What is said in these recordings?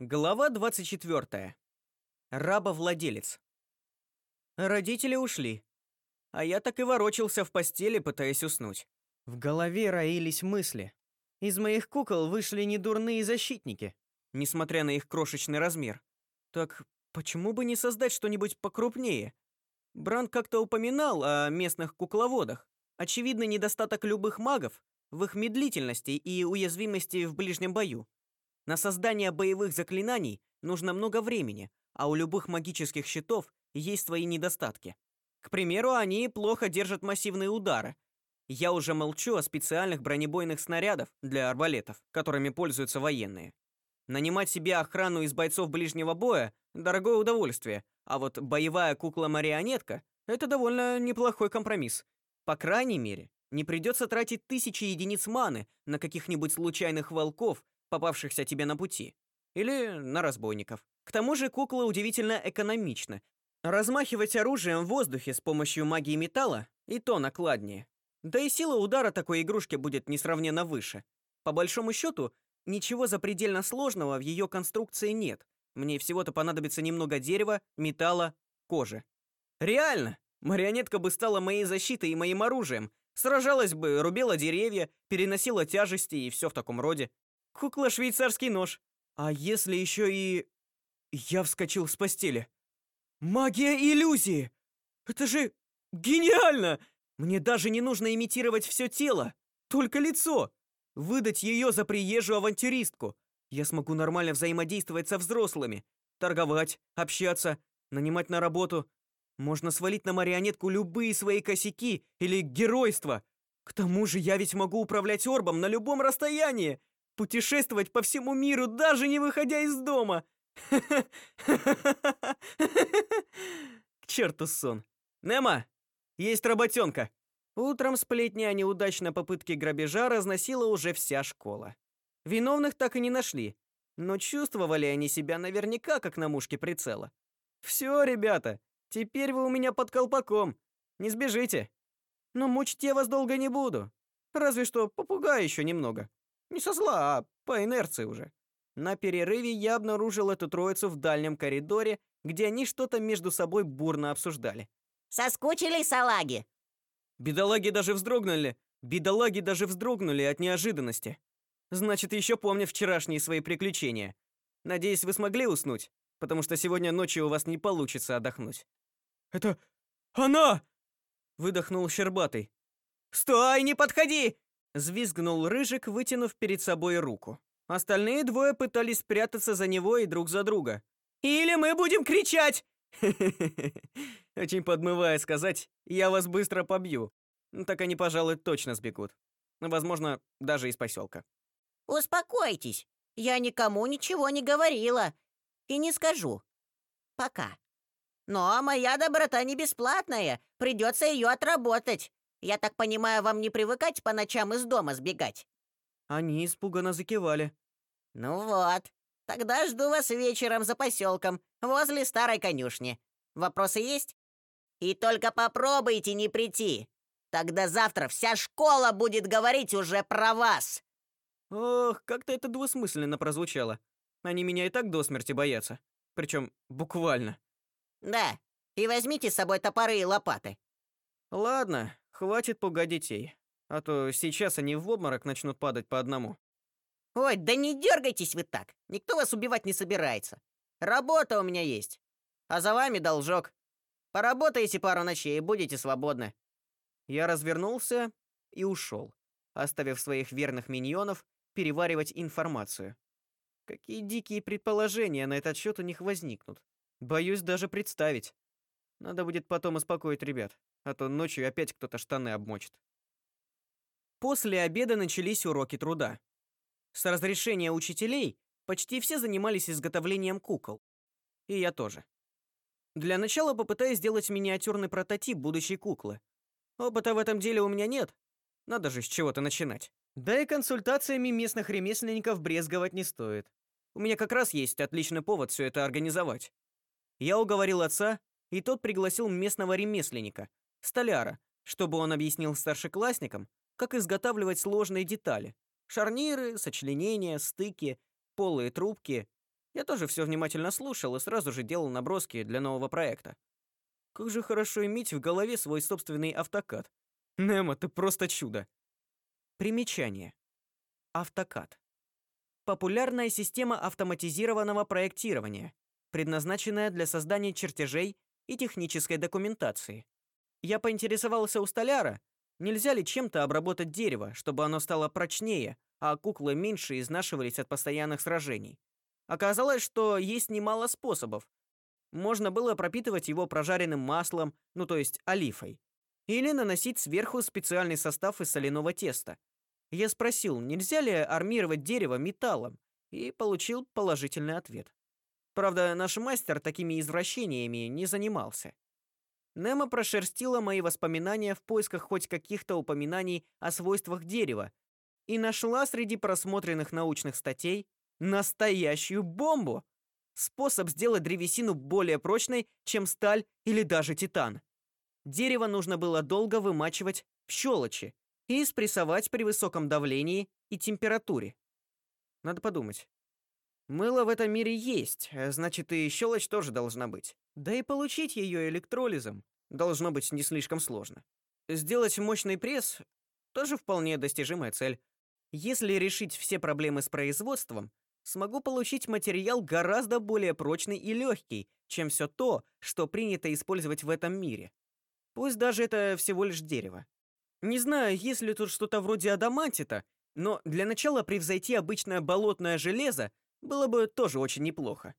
Глава 24. Рабовладелец. Родители ушли, а я так и ворочался в постели, пытаясь уснуть. В голове роились мысли. Из моих кукол вышли недурные защитники, несмотря на их крошечный размер. Так почему бы не создать что-нибудь покрупнее? Бранд как-то упоминал о местных кукловодах. Очевидный недостаток любых магов в их медлительности и уязвимости в ближнем бою. На создание боевых заклинаний нужно много времени, а у любых магических щитов есть свои недостатки. К примеру, они плохо держат массивные удары. Я уже молчу о специальных бронебойных снарядах для арбалетов, которыми пользуются военные. Нанимать себе охрану из бойцов ближнего боя дорогое удовольствие, а вот боевая кукла-марионетка это довольно неплохой компромисс. По крайней мере, не придется тратить тысячи единиц маны на каких-нибудь случайных волков попавшихся тебе на пути, или на разбойников. К тому же кукла удивительно экономична. Размахивать оружием в воздухе с помощью магии металла и то накладнее. Да и сила удара такой игрушки будет несравненно выше. По большому счету, ничего запредельно сложного в ее конструкции нет. Мне всего-то понадобится немного дерева, металла, кожи. Реально, марионетка бы стала моей защитой и моим оружием. Сражалась бы, рубила деревья, переносила тяжести и все в таком роде. Кукла швейцарский нож. А если еще и я вскочил с постели. Магия иллюзии. Это же гениально. Мне даже не нужно имитировать все тело, только лицо. Выдать ее за приезжую авантюристку. Я смогу нормально взаимодействовать со взрослыми, торговать, общаться, нанимать на работу. Можно свалить на марионетку любые свои косяки или геройство. К тому же я ведь могу управлять орбом на любом расстоянии путешествовать по всему миру, даже не выходя из дома. К черту сон. Нема, есть работенка. Утром сплетни о неудачной попытке грабежа разносила уже вся школа. Виновных так и не нашли, но чувствовали они себя наверняка как на мушке прицела. Все, ребята, теперь вы у меня под колпаком. Не сбежите. Но мучить я вас долго не буду. Разве что попугаю еще немного. Не со зла, а по инерции уже. На перерыве я обнаружил эту троицу в дальнем коридоре, где они что-то между собой бурно обсуждали. Соскучили салаги? Бедолаги даже вздрогнули. Бедолаги даже вздрогнули от неожиданности. Значит, еще помнят вчерашние свои приключения. Надеюсь, вы смогли уснуть, потому что сегодня ночью у вас не получится отдохнуть. Это она, выдохнул Щербатый. Стой, не подходи! Звизгнул Рыжик, вытянув перед собой руку. Остальные двое пытались спрятаться за него и друг за друга. «Или мы будем кричать!» Очень подмывая сказать, я вас быстро побью. Так они, пожалуй, точно сбегут. Возможно, даже из поселка. Успокойтесь. Я никому ничего не говорила и не скажу. Пока. Но моя доброта не бесплатная, придется ее отработать. Я так понимаю, вам не привыкать по ночам из дома сбегать. Они испуганно закивали. Ну вот. Тогда жду вас вечером за поселком, возле старой конюшни. Вопросы есть? И только попробуйте не прийти. Тогда завтра вся школа будет говорить уже про вас. Ох, как-то это двусмысленно прозвучало. Они меня и так до смерти боятся, причем буквально. Да. И возьмите с собой топоры и лопаты. Ладно, Хватит пугать детей, а то сейчас они в обморок начнут падать по одному. Ой, да не дергайтесь вы так. Никто вас убивать не собирается. Работа у меня есть. А за вами должок. Поработаете пару ночей и будете свободны. Я развернулся и ушел, оставив своих верных миньонов переваривать информацию. Какие дикие предположения на этот счет у них возникнут. Боюсь даже представить. Надо будет потом успокоить ребят а то ночью опять кто-то штаны обмочит. После обеда начались уроки труда. С разрешения учителей почти все занимались изготовлением кукол. И я тоже. Для начала попытаюсь сделать миниатюрный прототип будущей куклы. Опыта в этом деле у меня нет. Надо же с чего-то начинать. Да и консультациями местных ремесленников брезговать не стоит. У меня как раз есть отличный повод все это организовать. Я уговорил отца, и тот пригласил местного ремесленника, столяра, чтобы он объяснил старшеклассникам, как изготавливать сложные детали: шарниры, сочленения, стыки, полые трубки Я тоже все внимательно слушал и сразу же делал наброски для нового проекта. Как же хорошо иметь в голове свой собственный автокад. Немо, ты просто чудо. Примечание. Автокад. Популярная система автоматизированного проектирования, предназначенная для создания чертежей и технической документации. Я поинтересовался у столяра, нельзя ли чем-то обработать дерево, чтобы оно стало прочнее, а куклы меньше изнашивались от постоянных сражений. Оказалось, что есть немало способов. Можно было пропитывать его прожаренным маслом, ну то есть олифой, или наносить сверху специальный состав из соляного теста. Я спросил, нельзя ли армировать дерево металлом, и получил положительный ответ. Правда, наш мастер такими извращениями не занимался. Немо прошерстила мои воспоминания в поисках хоть каких-то упоминаний о свойствах дерева и нашла среди просмотренных научных статей настоящую бомбу. Способ сделать древесину более прочной, чем сталь или даже титан. Дерево нужно было долго вымачивать в щелочи и спрессовать при высоком давлении и температуре. Надо подумать. Мыло в этом мире есть, а значит и щелочь тоже должна быть. Да и получить ее электролизом должно быть не слишком сложно. Сделать мощный пресс тоже вполне достижимая цель. Если решить все проблемы с производством, смогу получить материал гораздо более прочный и легкий, чем все то, что принято использовать в этом мире. Пусть даже это всего лишь дерево. Не знаю, есть ли тут что-то вроде адамантита, но для начала превзойти обычное болотное железо было бы тоже очень неплохо.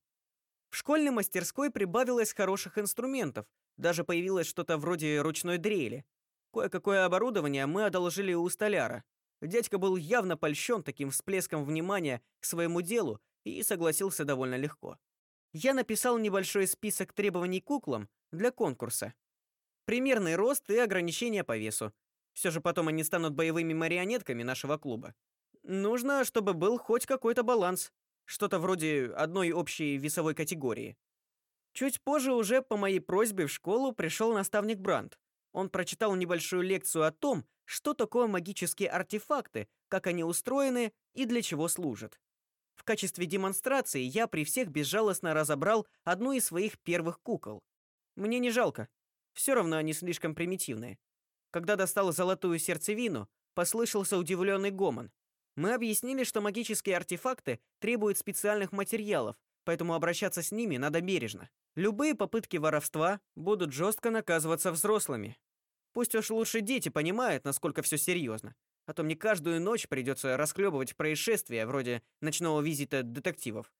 В школьной мастерской прибавилось хороших инструментов, даже появилось что-то вроде ручной дрели. Кое-какое оборудование мы одолжили у столяра. Дядька был явно польщен таким всплеском внимания к своему делу и согласился довольно легко. Я написал небольшой список требований куклам для конкурса. Примерный рост и ограничения по весу. Все же потом они станут боевыми марионетками нашего клуба. Нужно, чтобы был хоть какой-то баланс, что-то вроде одной общей весовой категории. Чуть позже уже по моей просьбе в школу пришел наставник Бранд. Он прочитал небольшую лекцию о том, что такое магические артефакты, как они устроены и для чего служат. В качестве демонстрации я при всех безжалостно разобрал одну из своих первых кукол. Мне не жалко. Все равно они слишком примитивные. Когда достал золотую сердцевину, послышался удивленный гомон. Мы объяснили, что магические артефакты требуют специальных материалов, поэтому обращаться с ними надо бережно. Любые попытки воровства будут жестко наказываться взрослыми. Пусть уж лучше дети понимают, насколько все серьезно, а то мне каждую ночь придется расклебывать происшествия вроде ночного визита детективов.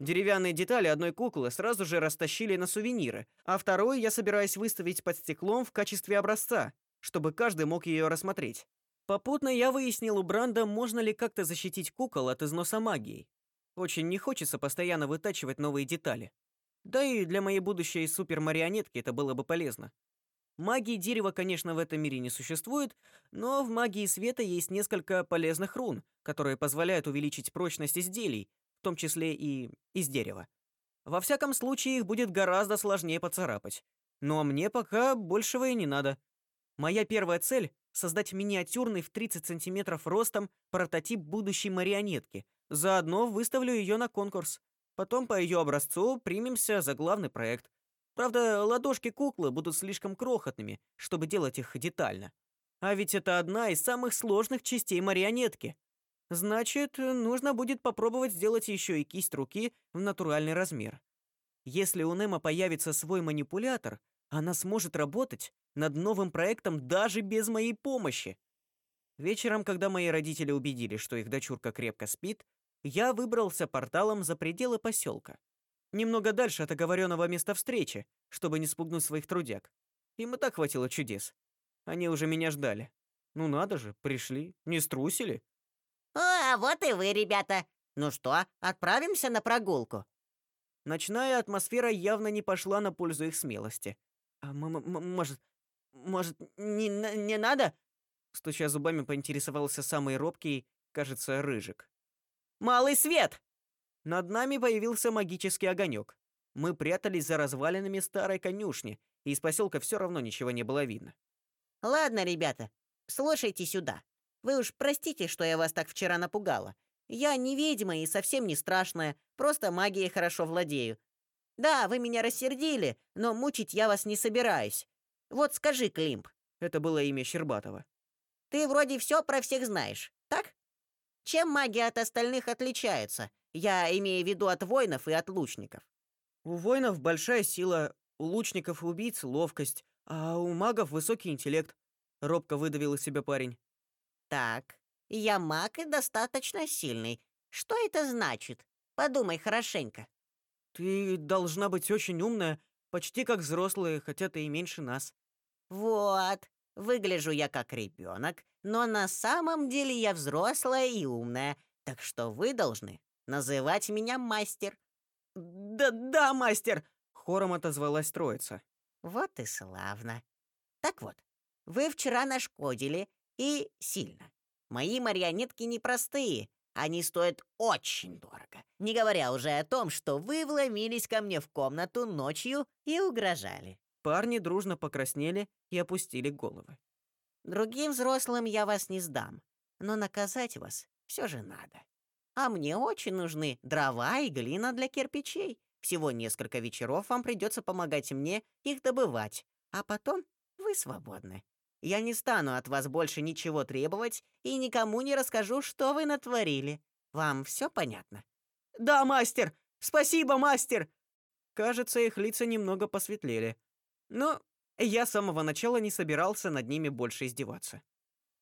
Деревянные детали одной куклы сразу же растащили на сувениры, а вторую я собираюсь выставить под стеклом в качестве образца, чтобы каждый мог ее рассмотреть. Попутно я выяснил у Бранда, можно ли как-то защитить кукол от износа магии. Очень не хочется постоянно вытачивать новые детали. Да и для моей будущей супермарионетки это было бы полезно. Магии дерева, конечно, в этом мире не существует, но в магии света есть несколько полезных рун, которые позволяют увеличить прочность изделий, в том числе и из дерева. Во всяком случае, их будет гораздо сложнее поцарапать. Но мне пока большего и не надо. Моя первая цель создать миниатюрный в 30 сантиметров ростом прототип будущей марионетки. Заодно выставлю ее на конкурс. Потом по ее образцу примемся за главный проект. Правда, ладошки куклы будут слишком крохотными, чтобы делать их детально. А ведь это одна из самых сложных частей марионетки. Значит, нужно будет попробовать сделать еще и кисть руки в натуральный размер. Если у Немо появится свой манипулятор, она сможет работать над новым проектом даже без моей помощи. Вечером, когда мои родители убедились, что их дочурка крепко спит, я выбрался порталом за пределы поселка. Немного дальше от оговоренного места встречи, чтобы не спугнуть своих трудяг. Им и так хватило чудес. Они уже меня ждали. Ну надо же, пришли, не струсили. А, вот и вы, ребята. Ну что, отправимся на прогулку? Ночная атмосфера явно не пошла на пользу их смелости. А может, может, не, не надо?» Стуча зубами, поинтересовался самый робкий, кажется, Рыжик. «Малый свет!» Над нами появился магический огонек. Мы прятались за развалинами старой конюшни, и из поселка все равно ничего не было видно. «Ладно, ребята, слушайте сюда. Вы уж простите, что я вас так вчера напугала. Я не ведьма и совсем не страшная, просто магией хорошо владею. Да, вы меня рассердили, но мучить я вас не собираюсь. Вот скажи, Климп, Это было имя Щербатова. ты вроде все про всех знаешь, так? Чем магия от остальных отличается? Я имею в виду от воинов и от лучников. У воинов большая сила, у лучников и убийц ловкость, а у магов высокий интеллект. Робко выдавил из себя парень. Так, я маг и достаточно сильный. Что это значит? Подумай хорошенько. Ты должна быть очень умная, почти как взрослая, хотя ты и меньше нас. Вот, выгляжу я как ребенок, но на самом деле я взрослая и умная, так что вы должны называть меня мастер. Да, да, мастер, хором отозвалась троица. Вот и славно. Так вот, вы вчера нашкодили и сильно. Мои марионетки непростые, они стоят очень дорого. Не говоря уже о том, что вы вломились ко мне в комнату ночью и угрожали. Парни дружно покраснели и опустили головы. Другим взрослым я вас не сдам, но наказать вас все же надо. А мне очень нужны дрова и глина для кирпичей. Всего несколько вечеров вам придется помогать мне их добывать, а потом вы свободны. Я не стану от вас больше ничего требовать и никому не расскажу, что вы натворили. Вам все понятно? Да, мастер! Спасибо, мастер! Кажется, их лица немного посветлели. Но я с самого начала не собирался над ними больше издеваться.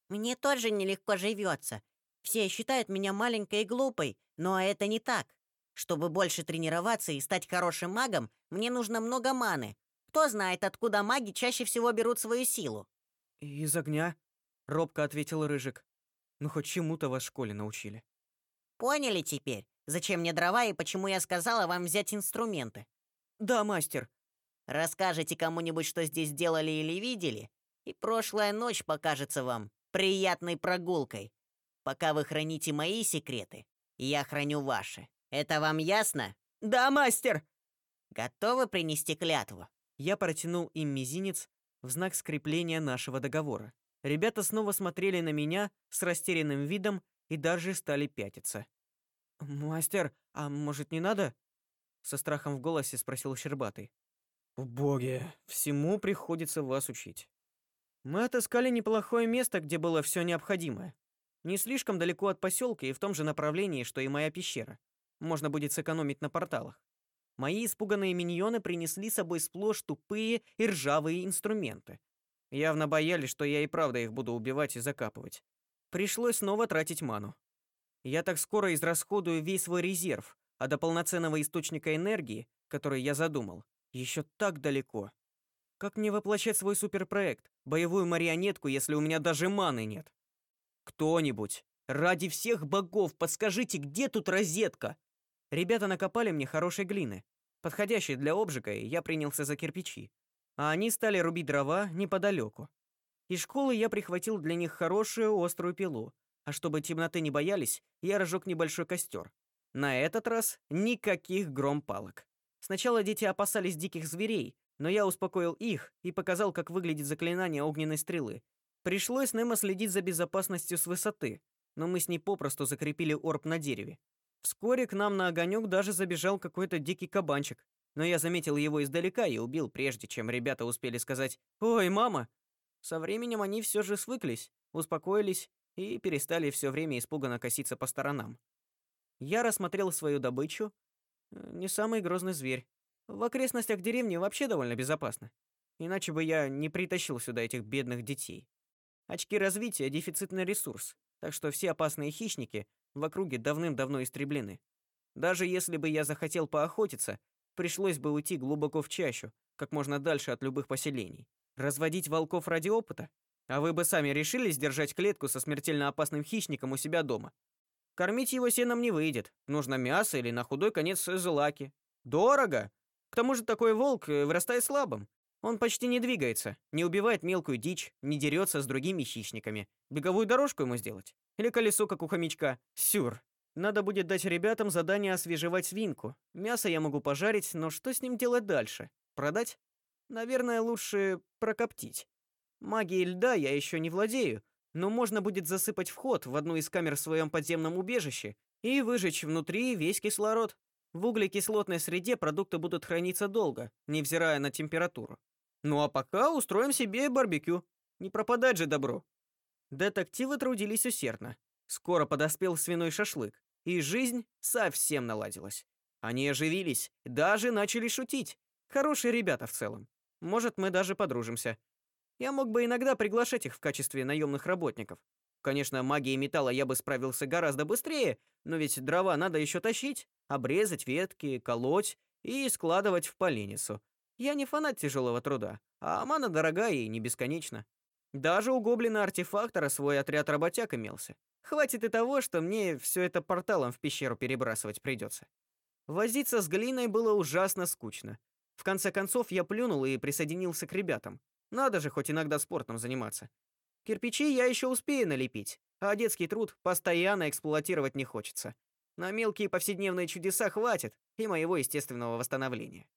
Мне тоже нелегко живется. Все считают меня маленькой и глупой, но это не так. Чтобы больше тренироваться и стать хорошим магом, мне нужно много маны. Кто знает, откуда маги чаще всего берут свою силу? Из огня, робко ответил Рыжик. Ну хоть чему-то вас в школе научили. Поняли теперь, зачем мне дрова и почему я сказала вам взять инструменты? Да, мастер. Расскажете кому-нибудь, что здесь делали или видели, и прошлая ночь покажется вам приятной прогулкой. Пока вы храните мои секреты, я храню ваши. Это вам ясно? Да, мастер. Готовы принести клятву? Я протянул им мизинец в знак скрепления нашего договора. Ребята снова смотрели на меня с растерянным видом и даже стали пятиться. Мастер, а может, не надо? со страхом в голосе спросил Щербатый. Боги, всему приходится вас учить. Мы отыскали неплохое место, где было все необходимое. Не слишком далеко от поселка и в том же направлении, что и моя пещера. Можно будет сэкономить на порталах. Мои испуганные миньоны принесли с собой сплошь тупые и ржавые инструменты. Явно боялись, что я и правда их буду убивать и закапывать. Пришлось снова тратить ману. Я так скоро израсходую весь свой резерв, а до полноценного источника энергии, который я задумал, еще так далеко. Как мне воплощать свой суперпроект, боевую марионетку, если у меня даже маны нет? Кто-нибудь, ради всех богов, подскажите, где тут розетка? Ребята накопали мне хорошей глины, подходящей для обжига, и я принялся за кирпичи. А они стали рубить дрова неподалеку. Из школы я прихватил для них хорошую острую пилу, а чтобы темноты не боялись, я разжег небольшой костер. На этот раз никаких гром-палок. Сначала дети опасались диких зверей, но я успокоил их и показал, как выглядит заклинание огненной стрелы. Пришлось Немо следить за безопасностью с высоты, но мы с ней попросту закрепили орб на дереве. Вскоре к нам на огонек даже забежал какой-то дикий кабанчик, но я заметил его издалека и убил, прежде чем ребята успели сказать «Ой, мама!». Со временем они все же свыклись, успокоились и перестали все время испуганно коситься по сторонам. Я рассмотрел свою добычу. Э, Не самый грозный зверь. В окрестностях деревни вообще довольно безопасно. Иначе бы я не притащил сюда этих бедных детей. Очки развития дефицитный ресурс, так что все опасные хищники в округе давным-давно истреблены. Даже если бы я захотел поохотиться, пришлось бы уйти глубоко в чащу, как можно дальше от любых поселений. Разводить волков ради опыта? А вы бы сами решились держать клетку со смертельно опасным хищником у себя дома? Кормить его сеном не выйдет. Нужно мясо или на худой конец злаки. Дорого. К тому же такой волк э, вырастает слабым. Он почти не двигается, не убивает мелкую дичь, не дерется с другими хищниками. Беговую дорожку ему сделать? Или колесо, как у хомячка? Сюр. Надо будет дать ребятам задание освежевать свинку. Мясо я могу пожарить, но что с ним делать дальше? Продать? Наверное, лучше прокоптить. Магией льда я еще не владею, но можно будет засыпать вход в одну из камер в своем подземном убежище и выжечь внутри весь кислород. В углекислотной среде продукты будут храниться долго, невзирая на температуру. Ну а пока устроим себе барбекю. Не пропадать же добро. Детективы трудились усердно. Скоро подоспел свиной шашлык, и жизнь совсем наладилась. Они оживились, даже начали шутить. Хорошие ребята в целом. Может, мы даже подружимся. Я мог бы иногда приглашать их в качестве наемных работников. Конечно, магией металла я бы справился гораздо быстрее, но ведь дрова надо еще тащить, обрезать ветки, колоть и складывать в поленницу. Я не фанат тяжелого труда, а мана дорогая и не бесконечна. Даже у гоблина-артефактора свой отряд работяг имелся. Хватит и того, что мне все это порталом в пещеру перебрасывать придется. Возиться с глиной было ужасно скучно. В конце концов я плюнул и присоединился к ребятам. Надо же хоть иногда спортом заниматься. Кирпичи я еще успею налепить, а детский труд постоянно эксплуатировать не хочется. На мелкие повседневные чудеса хватит и моего естественного восстановления.